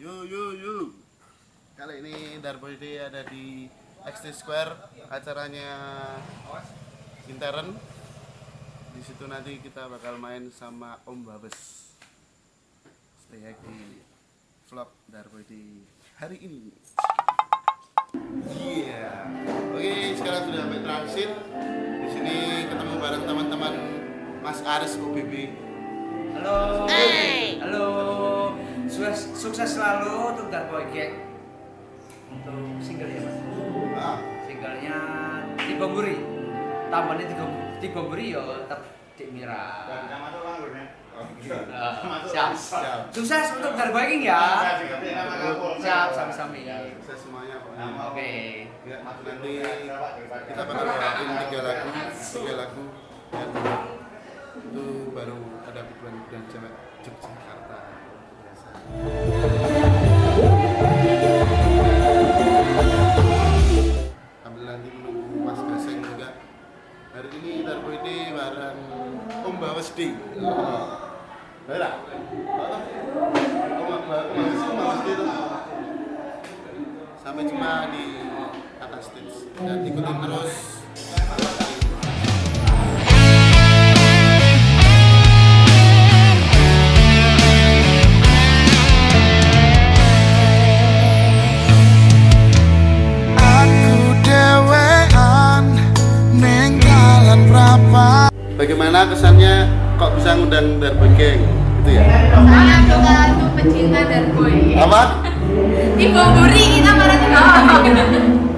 Yo yo yo. Kali ini Darboy Day ada di XT Square acaranya intern. Di situ nanti kita bakal main sama Om Babes. Stay di vlog Darboy Day hari ini. Iya. Oke, sekarang sudah sampai transit. Di sini ketemu bareng teman-teman Mas Aris OBB. Sukses, sukses selalu untuk Darboy Gang. Untuk singlenya mas. Ah, Singlenya Tiga Buri. Tambahnya Tiga Tiga Buri yo tetap Dik Mira. oke. Eh, siap. Siap. Sukses untuk Darboy Gang ya. Siap, sami-sami. Saya semuanya pokoknya. Oke. Ya, nanti kita bakal bawain tiga lagu, tiga lagu dan itu baru ada bulan-bulan cewek Yogyakarta. Bawas Om Bawas Ding. Sampai jumpa di atas stage. Dan ikutin terus Bagaimana kesannya kok bisa ngundang Darbo Gang? Gitu ya? Sangat suka tuh pecinta dan boy. Apa? Di Bogori kita marah di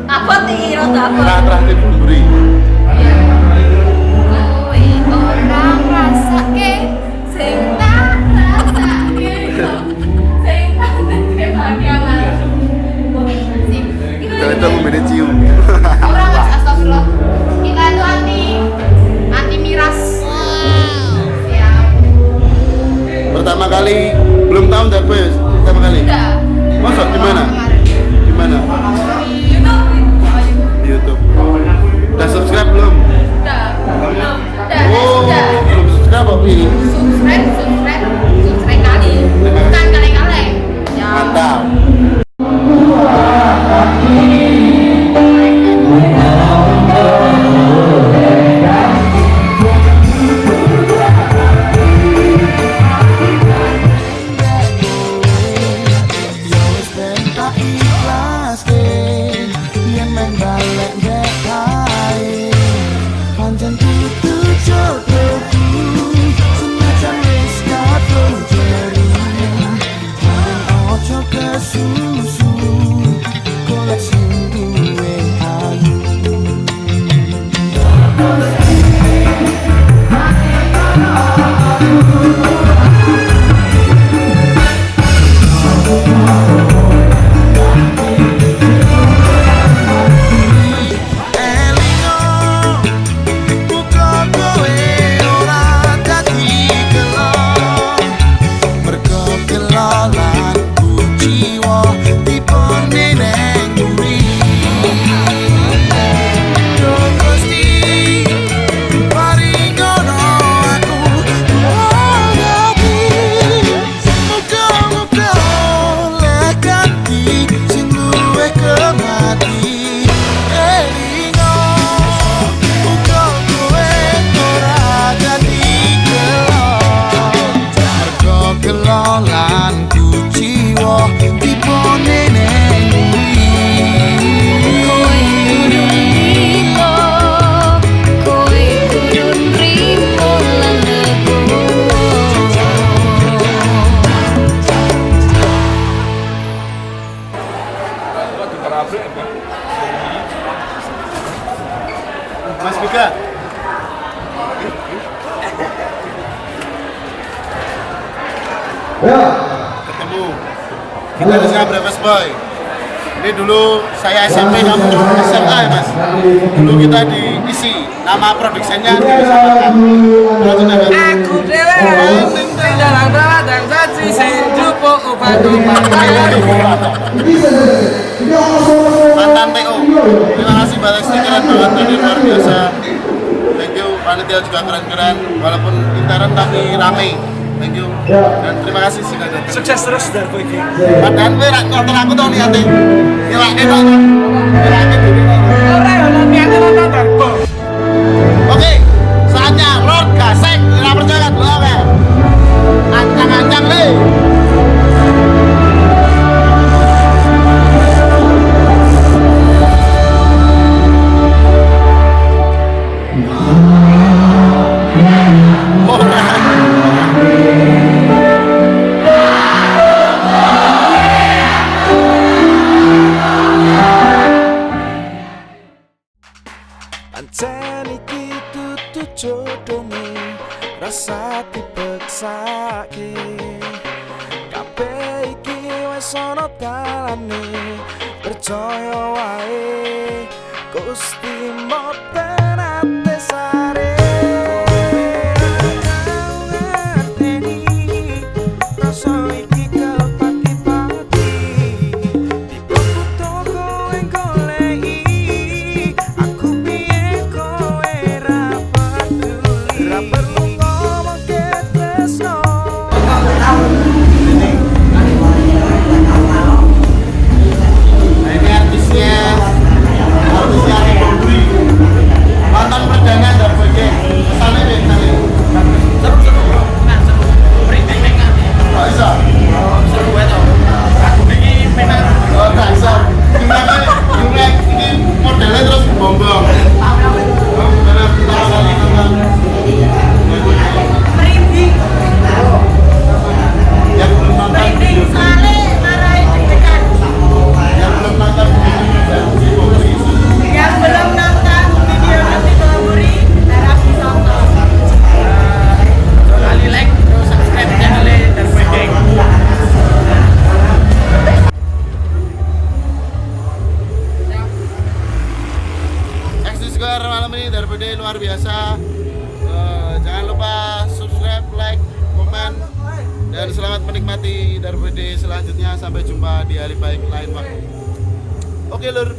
Apa sih rota apa? Nah, terakhir Buri. Orang rasa ke sing tak rasake. Sing tak rasake bahagia banget. Sing. Kita itu cium. Orang astagfirullah. Pertama kali belum tahu Darbo ya? Pertama kali. Masa di mana? Di mana? plastik Yang main balak la. Ketemu. Kita Breakfast Boy. Ini dulu saya SMP, kamu SMA ya mas. Dulu kita diisi nama produksinya disampaikan. Terus udah kan? Aku sing dalang dalang dan saji obat mantan TO. Terima kasih Balik keren banget ini luar biasa. Thank you. Panitia juga keren-keren. Walaupun intern tapi rame Ya. dan terima kasih sudah datang sukses terus dari Boy ini. padahal gue aku tau liatin ngilangin aku ngilangin gue orang, orang, orang, Ancen iki tutu jodohmu Rasa tipek saki Kape iki wesono talani Percaya wae Gusti selamat menikmati Darwede selanjutnya. Sampai jumpa di hari baik lain waktu. Oke, Lur.